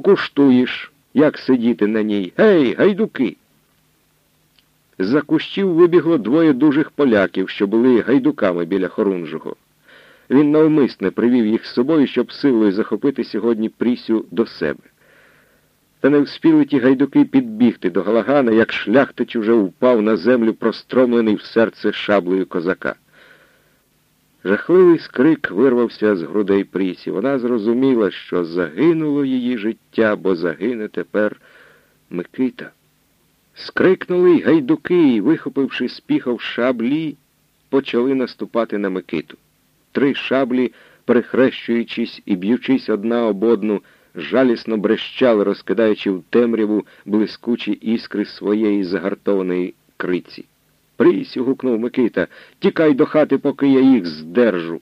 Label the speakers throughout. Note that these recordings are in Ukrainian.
Speaker 1: покуштуєш, як сидіти на ній. Гей, гайдуки! З-за кущів вибігло двоє дужих поляків, що були гайдуками біля Хорунжого. Він навмисне привів їх з собою, щоб силою захопити сьогодні Прісю до себе. Та не вспіли ті гайдуки підбігти до Галагана, як шляхтич уже впав на землю, простромлений в серце шаблею козака. Жахливий скрик вирвався з грудей Прісі. Вона зрозуміла, що загинуло її життя, бо загине тепер Микита. Скрикнули й гайдуки і, вихопивши з піхов шаблі, почали наступати на Микиту. Три шаблі, перехрещуючись і б'ючись одна об одну, жалісно брещали, розкидаючи в темряву блискучі іскри своєї загартованої криці. Присю, гукнув Микита, тікай до хати, поки я їх здержу.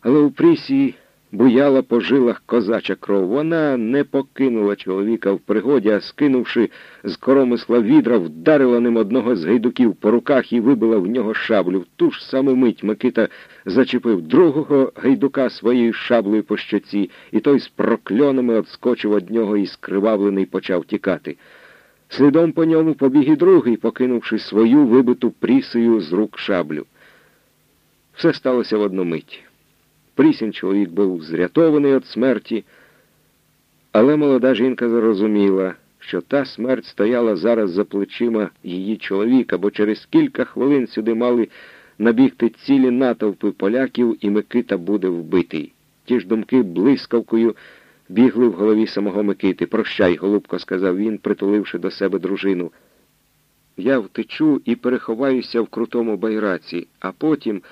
Speaker 1: Але у Прісі буяла по жилах козача кров. Вона не покинула чоловіка в пригоді, а скинувши з коромисла відра, вдарила ним одного з гайдуків по руках і вибила в нього шаблю. В ту ж саму мить Микита зачепив другого гайдука своєю шаблею по щоці, і той з прокльонами отскочив від нього і скривавлений почав тікати. Слідом по ньому побіг і другий, покинувши свою вибиту прісею з рук шаблю. Все сталося в одну мить. Прісін чоловік був зрятований від смерті, але молода жінка зрозуміла, що та смерть стояла зараз за плечима її чоловіка, бо через кілька хвилин сюди мали набігти цілі натовпи поляків, і Микита буде вбитий. Ті ж думки блискавкою бігли в голові самого Микити. Прощай, голубко, сказав він, притуливши до себе дружину. Я втечу і переховаюся в крутому байраці, а потім,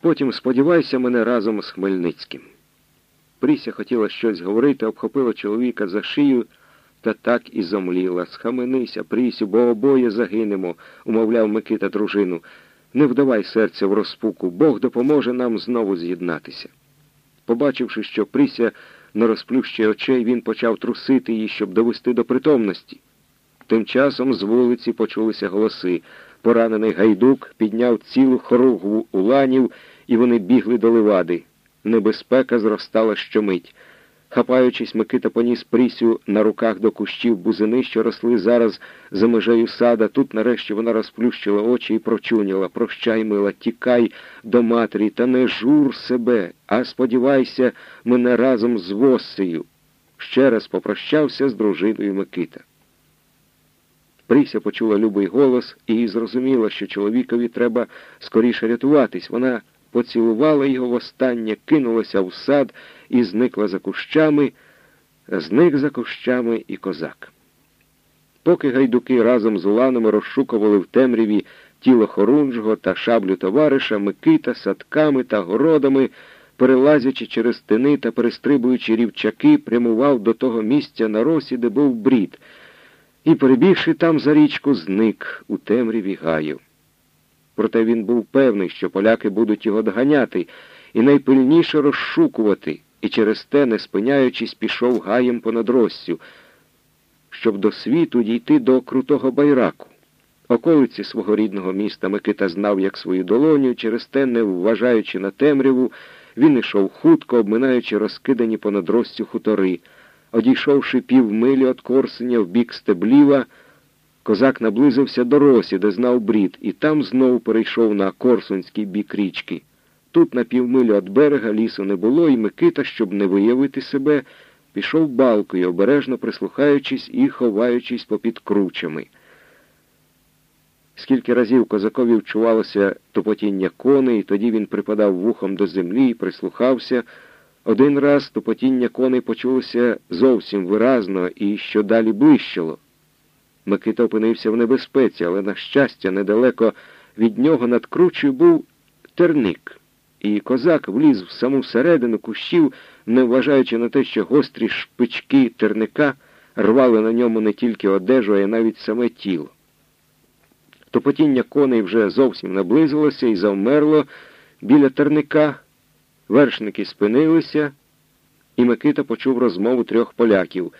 Speaker 1: потім сподівайся мене разом з Хмельницьким. Пріся хотіла щось говорити, обхопила чоловіка за шию та так і зомліла. Схаменися, Прісю, бо обоє загинемо, умовляв Микита дружину. Не вдавай серця в розпуку, Бог допоможе нам знову з'єднатися. Побачивши, що Пріся не розплющує очей, він почав трусити її, щоб довести до притомності. Тим часом з вулиці почулися голоси. Поранений гайдук підняв цілу хоругву уланів, і вони бігли до левади. Небезпека зростала щомить. Хапаючись, Микита поніс Прісю на руках до кущів бузини, що росли зараз за межею сада. Тут нарешті вона розплющила очі і прочуняла. Прощай, мила, тікай до матері, та не жур себе, а сподівайся, мене разом з Воссею. Ще раз попрощався з дружиною Микита. Пріся почула любий голос і зрозуміла, що чоловікові треба скоріше рятуватись. Вона поцілувала його востаннє, кинулася в сад і зникла за кущами, зник за кущами і козак. Поки гайдуки разом з уланами розшукували в темряві тіло хорунжого та шаблю товариша, Микита садками та городами, перелазячи через тини та перестрибуючи рівчаки, прямував до того місця на росі, де був брід, і, перебігши там за річку, зник у темряві гаю. Проте він був певний, що поляки будуть його доганяти і найпильніше розшукувати, і через те, не спиняючись, пішов гаєм понад Россю, щоб до світу дійти до крутого байраку. Околиці свого рідного міста Микита знав, як свою долоню, через те, не вважаючи на темряву, він ішов хутко, обминаючи розкидані понад Россю хутори. Одійшовши півмилі від Корсеня в бік Стебліва, Козак наблизився до росі, де знав брід, і там знову перейшов на Корсунський бік річки. Тут на півмилю від берега лісу не було, і Микита, щоб не виявити себе, пішов балкою, обережно прислухаючись і ховаючись попід кручами. Скільки разів козакові вчувалося тупотіння коней, і тоді він припадав вухом до землі і прислухався. Один раз тупотіння коней почулося зовсім виразно і що далі блищило. Микита опинився в небезпеці, але, на щастя, недалеко від нього над кручею був терник, і козак вліз в саму середину кущів, не вважаючи на те, що гострі шпички терника рвали на ньому не тільки одежу, а й навіть саме тіло. Топотіння коней вже зовсім наблизилося і завмерло біля терника. Вершники спинилися, і Микита почув розмову трьох поляків.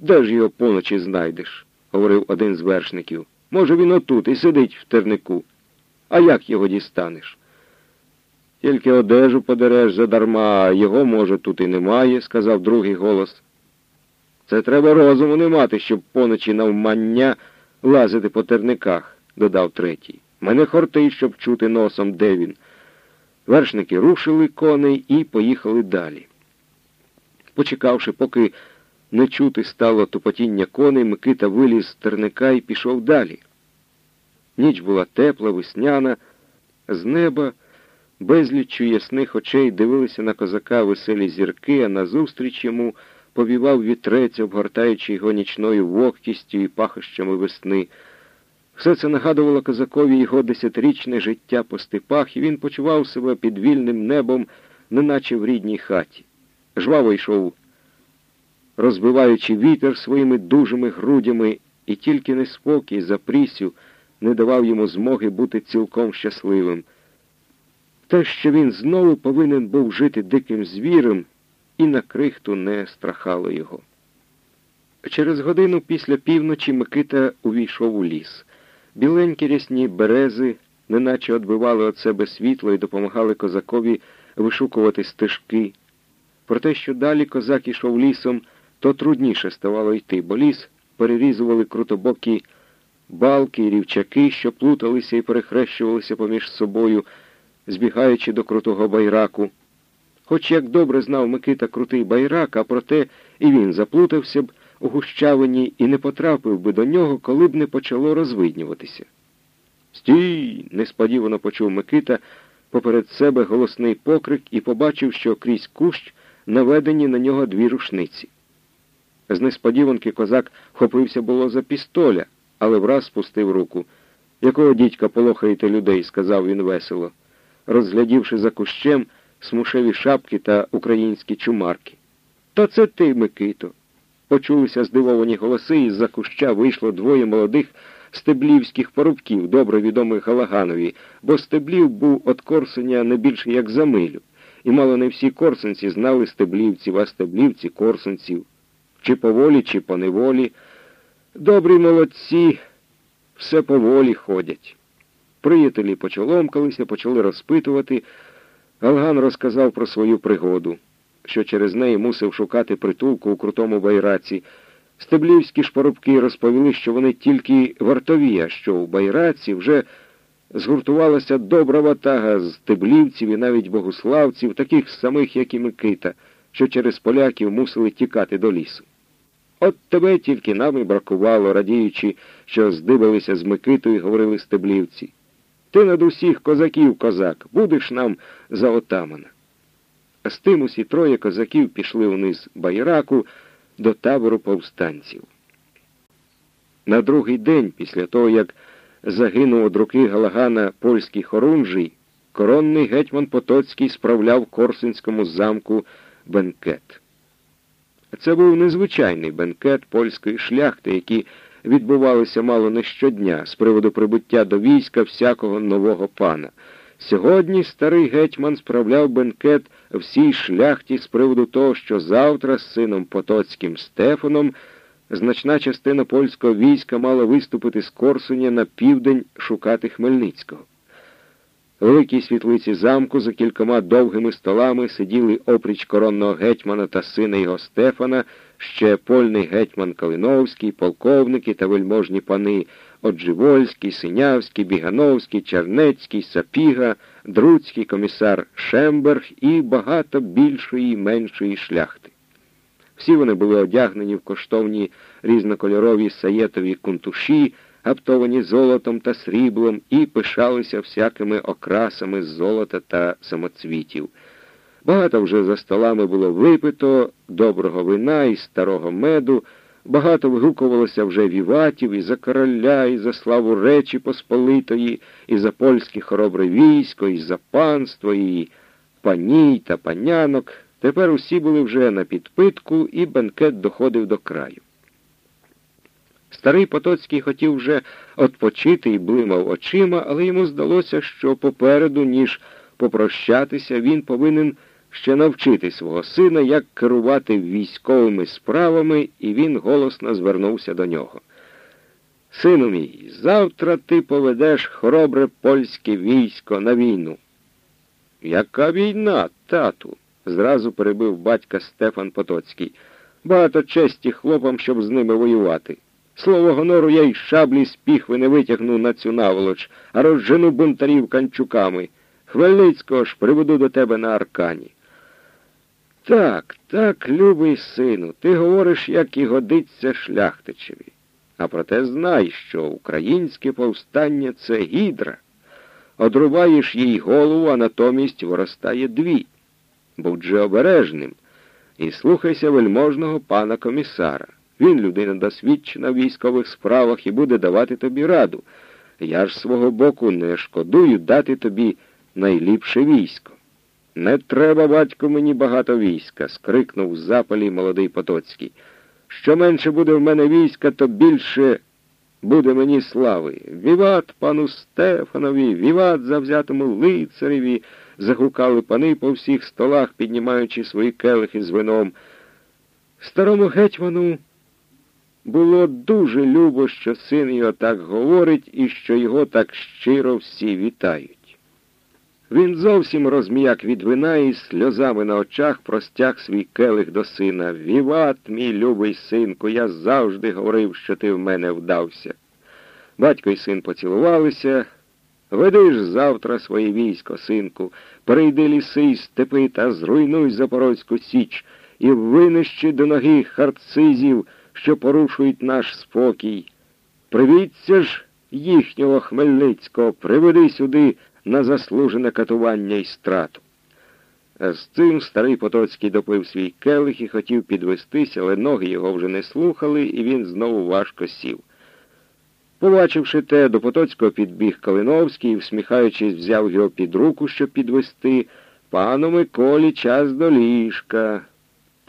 Speaker 1: Де ж його поночі знайдеш? Говорив один з вершників. Може, він отут і сидить в тернику. А як його дістанеш? Тільки одежу подереш задарма, а його, може, тут і немає, сказав другий голос. Це треба розуму не мати, щоб поночі навмання лазити по терниках, додав третій. Мене хортить, щоб чути носом, де він. Вершники рушили коней і поїхали далі. Почекавши, поки не чути стало тупотіння коней, Микита виліз з терника і пішов далі. Ніч була тепла, весняна, з неба безліччю ясних очей дивилися на козака веселі зірки, а назустріч йому повівав вітрець, обгортаючи його нічною вогкістю і пахощами весни. Все це нагадувало козакові його десятирічне життя по степах, і він почував себе під вільним небом, неначе в рідній хаті. Жваво йшов, розбиваючи вітер своїми дужими грудями, і тільки неспокій за прісю не давав йому змоги бути цілком щасливим. Те, що він знову повинен був жити диким звірем, і на крихту не страхало його. Через годину після півночі Микита увійшов у ліс. Біленькі рясні берези, неначе відбивали від себе світло і допомагали козакові вишукувати стежки. Про те, що далі козак ішов лісом, то трудніше ставало йти, бо ліс перерізували крутобокі балки і рівчаки, що плуталися і перехрещувалися поміж собою, збігаючи до крутого байраку. Хоч як добре знав Микита крутий байрак, а проте і він заплутався б у гущавині і не потрапив би до нього, коли б не почало розвиднюватися. Стій! несподівано почув Микита поперед себе голосний покрик і побачив, що крізь кущ наведені на нього дві рушниці. З несподіванки козак хопився було за пістоля, але враз спустив руку. Якого дідька полохаєте людей? сказав він весело, розглядівши за кущем смушеві шапки та українські чумарки. То це ти, Микито. Почулися здивовані голоси, і з-за куща вийшло двоє молодих стеблівських порубків, добре відомих Галаганові, бо стеблів був от Корсуня не більше як за милю. І мало не всі корсунці знали стеблівців, а стеблівці корсунців. Чи по волі, чи по неволі. Добрі молодці все поволі ходять. Приятелі почоломкалися, почали розпитувати. Галган розказав про свою пригоду, що через неї мусив шукати притулку у крутому байраці. Стеблівські ж порубки розповіли, що вони тільки вартові, а що у байраці вже згуртувалася добра ватага з стеблівців і навіть богославців, таких самих, як і Микита, що через поляків мусили тікати до лісу. От тебе тільки нам і бракувало, радіючи, що здибалися з Микитою, говорили стеблівці. Ти над усіх козаків, козак, будеш нам за отамана. А з тим усі троє козаків пішли вниз байраку до табору повстанців. На другий день, після того, як загинув од руки Галагана польський хорунжий, коронний гетьман Потоцький справляв в Корсунському замку бенкет. Це був незвичайний бенкет польської шляхти, який відбувалися мало не щодня з приводу прибуття до війська всякого нового пана. Сьогодні старий гетьман справляв бенкет всій шляхті з приводу того, що завтра з сином Потоцьким Стефаном значна частина польського війська мала виступити з Корсуня на південь шукати Хмельницького. Великій світлиці замку за кількома довгими столами сиділи опріч коронного гетьмана та сина його Стефана, ще польний гетьман Калиновський, полковники та вельможні пани Одживольський, Синявський, Бігановський, Чернецький, Сапіга, Друцький комісар Шемберг і багато більшої і меншої шляхти. Всі вони були одягнені в коштовні різнокольорові саєтові кунтуші, гаптовані золотом та сріблом, і пишалися всякими окрасами золота та самоцвітів. Багато вже за столами було випито, доброго вина і старого меду, багато вигукувалося вже віватів і за короля, і за славу Речі Посполитої, і за польське хоробре військо, і за панство, і паній та панянок. Тепер усі були вже на підпитку, і бенкет доходив до краю. Старий Потоцький хотів вже отпочити і блимав очима, але йому здалося, що попереду, ніж попрощатися, він повинен ще навчити свого сина, як керувати військовими справами, і він голосно звернувся до нього. Сину мій, завтра ти поведеш хоробре польське військо на війну. Яка війна, тату? зразу перебив батька Стефан Потоцький. Багато честі хлопам, щоб з ними воювати. Слово гонору я й шаблі з піхви не витягну на цю наволоч, а розжену бунтарів канчуками. Хмельницького ж приведу до тебе на аркані. Так, так, любий сину, ти говориш, як і годиться шляхтичеві. А проте знай, що українське повстання це гідра. Одрубаєш їй голову, а натомість виростає дві. Будь же обережним і слухайся вельможного пана комісара. Він людина досвідчена в військових справах і буде давати тобі раду. Я ж свого боку не шкодую дати тобі найліпше військо. Не треба, батько, мені багато війська, скрикнув в запалі молодий Потоцький. Що менше буде в мене війська, то більше буде мені слави. Віват пану Стефанові, віват завзятому лицареві, загукали пани по всіх столах, піднімаючи свої келихи з вином. Старому гетьману було дуже любо, що син його так говорить і що його так щиро всі вітають. Він зовсім розм'як від вина і сльозами на очах простяг свій келих до сина. Віват, мій любий синку, я завжди говорив, що ти в мене вдався. Батько й син поцілувалися. Веди ж завтра своє військо, синку, перейди ліси й степи та зруйнуй Запорозьку Січ і винищи до ноги харцизів, що порушують наш спокій. Привіться ж їхнього Хмельницького, приведи сюди на заслужене катування і страту. З цим старий Потоцький допив свій келих і хотів підвестися, але ноги його вже не слухали, і він знову важко сів. Побачивши те, до Потоцького підбіг Калиновський і, всміхаючись, взяв його під руку, щоб підвести. Пану Миколі час до ліжка.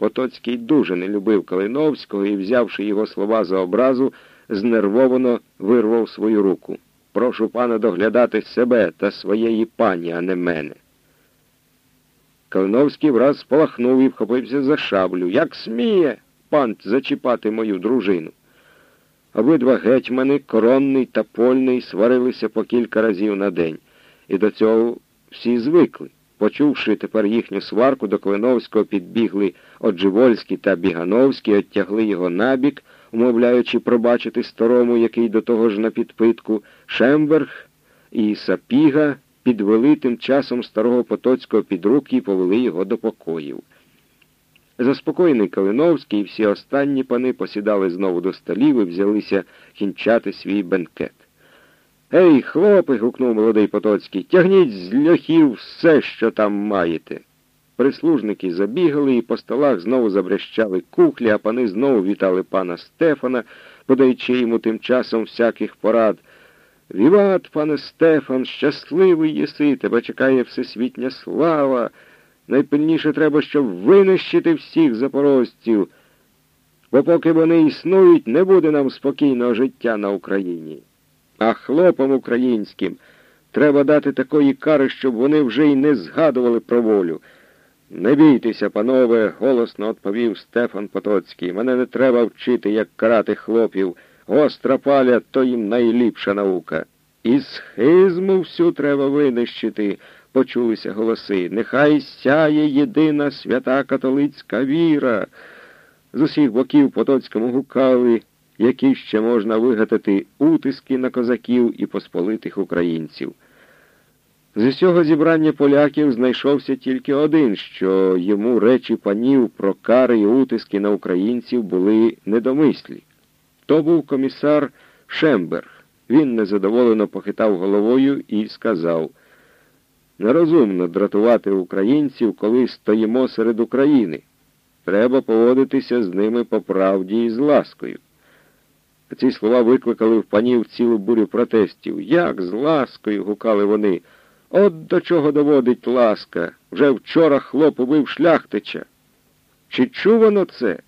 Speaker 1: Потоцький дуже не любив Калиновського і, взявши його слова за образу, знервовано вирвав свою руку. Прошу пана доглядати себе та своєї пані, а не мене. Калиновський враз спалахнув і вхопився за шаблю. Як сміє пан зачіпати мою дружину? Обидва гетьмани, коронний та польний, сварилися по кілька разів на день, і до цього всі звикли. Почувши тепер їхню сварку, до Клиновського підбігли Одживольський та Бігановський, оттягли його набік, умовляючи пробачити старому, який до того ж на підпитку, Шемберг і Сапіга підвели тим часом старого Потоцького під руки і повели його до покоїв. Заспокоєний Калиновський і всі останні пани посідали знову до столів і взялися кінчати свій бенкет. Ей, хлопи, гукнув молодий Потоцький, тягніть з льохів все, що там маєте. Прислужники забігали і по столах знову забрещали кухлі, а пани знову вітали пана Стефана, подаючи йому тим часом всяких порад. Віват, пане Стефан, щасливий єси, тебе чекає всесвітня слава. Найпильніше треба, щоб винищити всіх запорожців, бо поки вони існують, не буде нам спокійного життя на Україні. А хлопам українським треба дати такої кари, щоб вони вже й не згадували про волю. Не бійтеся, панове, голосно відповів Стефан Потоцький. Мене не треба вчити, як карати хлопів. Гостра паля то їм найліпша наука. І схизму всю треба винищити, почулися голоси. Нехай сяє єдина свята католицька віра. З усіх боків Потоцькому гукали які ще можна вигадати утиски на козаків і посполитих українців. З усього зібрання поляків знайшовся тільки один, що йому речі панів про кари і утиски на українців були недомислі. То був комісар Шемберг. Він незадоволено похитав головою і сказав нерозумно дратувати українців, коли стоїмо серед України. Треба поводитися з ними по правді і з ласкою. Ці слова викликали в панів цілу бурю протестів. Як з ласкою гукали вони. От до чого доводить ласка. Вже вчора хлоп убив шляхтича. Чи чувано це?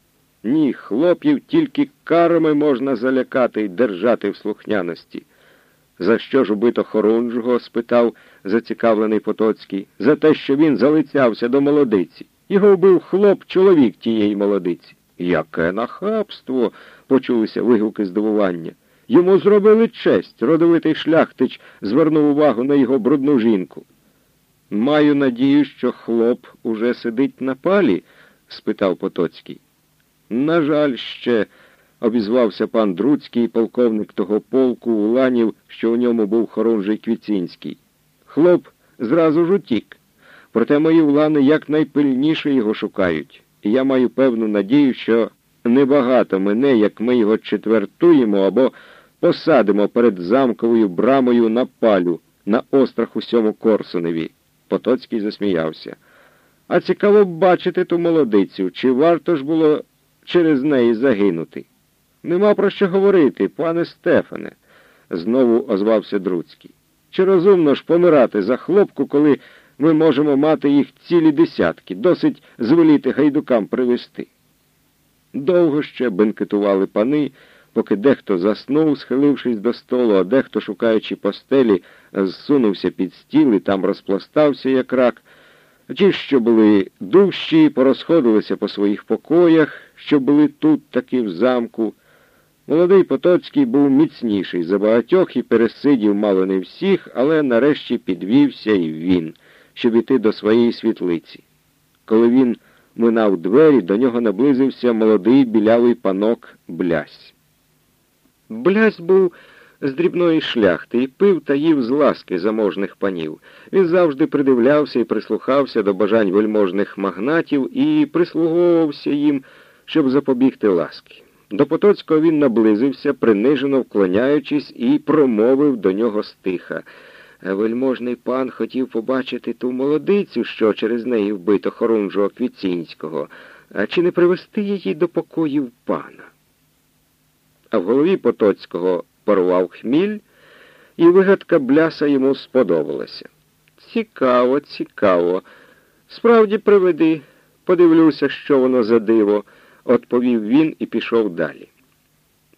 Speaker 1: Ні, хлопів тільки карами можна залякати і держати в слухняності. За що ж убито Хорунжого? спитав зацікавлений Потоцький. За те, що він залицявся до молодиці. Його вбив хлоп, чоловік тієї молодиці. Яке нахабство, почулися вигуки здивування. Йому зробили честь, родовитий шляхтич звернув увагу на його брудну жінку. Маю надію, що хлоп уже сидить на палі? спитав Потоцький. На жаль, ще, обізвався пан Друцький, полковник того полку уланів, що у ньому був хорунжий Квіцинський. Хлоп зразу ж утік. Проте мої улани якнайпильніше його шукають, я маю певну надію, що небагато мене, як ми його четвертуємо або посадимо перед замковою брамою на палю, на острах усьому Корсуневі. Потоцький засміявся. А цікаво бачити ту молодицю, чи варто ж було через неї загинути? Нема про що говорити, пане Стефане, знову озвався Друцький. Чи розумно ж помирати за хлопку, коли ми можемо мати їх цілі десятки, досить звеліти гайдукам привезти? Довго ще бенкетували пани, поки дехто заснув, схилившись до столу, а дехто, шукаючи постелі, зсунувся під стіл і там розпластався, як рак. Ті, що були дужчі, порозходилися по своїх покоях, що були тут таки в замку. Молодий Потоцький був міцніший за багатьох і пересидів мало не всіх, але нарешті підвівся і він, щоб іти до своєї світлиці. Коли він минав двері, до нього наблизився молодий білявий панок Блясь. Блясь був з дрібної шляхти і пив та їв з ласки заможних панів. Він завжди придивлявся і прислухався до бажань вельможних магнатів і прислуговувався їм, щоб запобігти ласки. До Потоцького він наблизився, принижено вклоняючись, і промовив до нього стиха. Вельможний пан хотів побачити ту молодицю, що через неї вбито хорунжого Квіцінського, а чи не привести її до покоїв пана? А в голові Потоцького порвав хміль, і вигадка бляса йому сподобалася. Цікаво, цікаво. Справді приведи, подивлюся, що воно за диво, відповів він і пішов далі.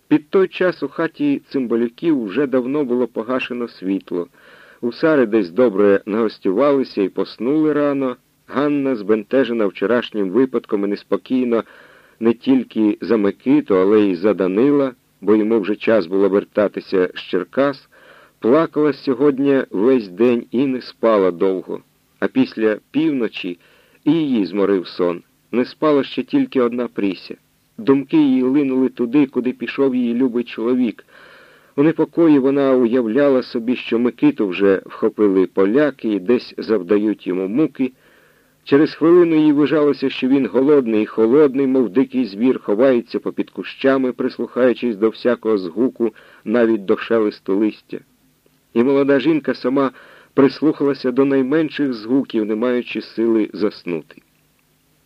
Speaker 1: Під той час у хаті цимбалюків вже давно було погашено світло. Усари десь добре нагостювалися і поснули рано. Ганна, збентежена вчорашнім випадком і неспокійно не тільки за Микиту, але й за Данила бо йому вже час було вертатися з Черкас, плакала сьогодні весь день і не спала довго, а після півночі і її зморив сон. Не спала ще тільки одна Пріся. Думки її линули туди, куди пішов її любий чоловік. У непокої вона уявляла собі, що Микиту вже вхопили поляки і десь завдають йому муки. Через хвилину їй вважалося, що він голодний і холодний, мов дикий звір, ховається попід кущами, прислухаючись до всякого згуку, навіть до шелесту листя. І молода жінка сама прислухалася до найменших згуків, не маючи сили заснути.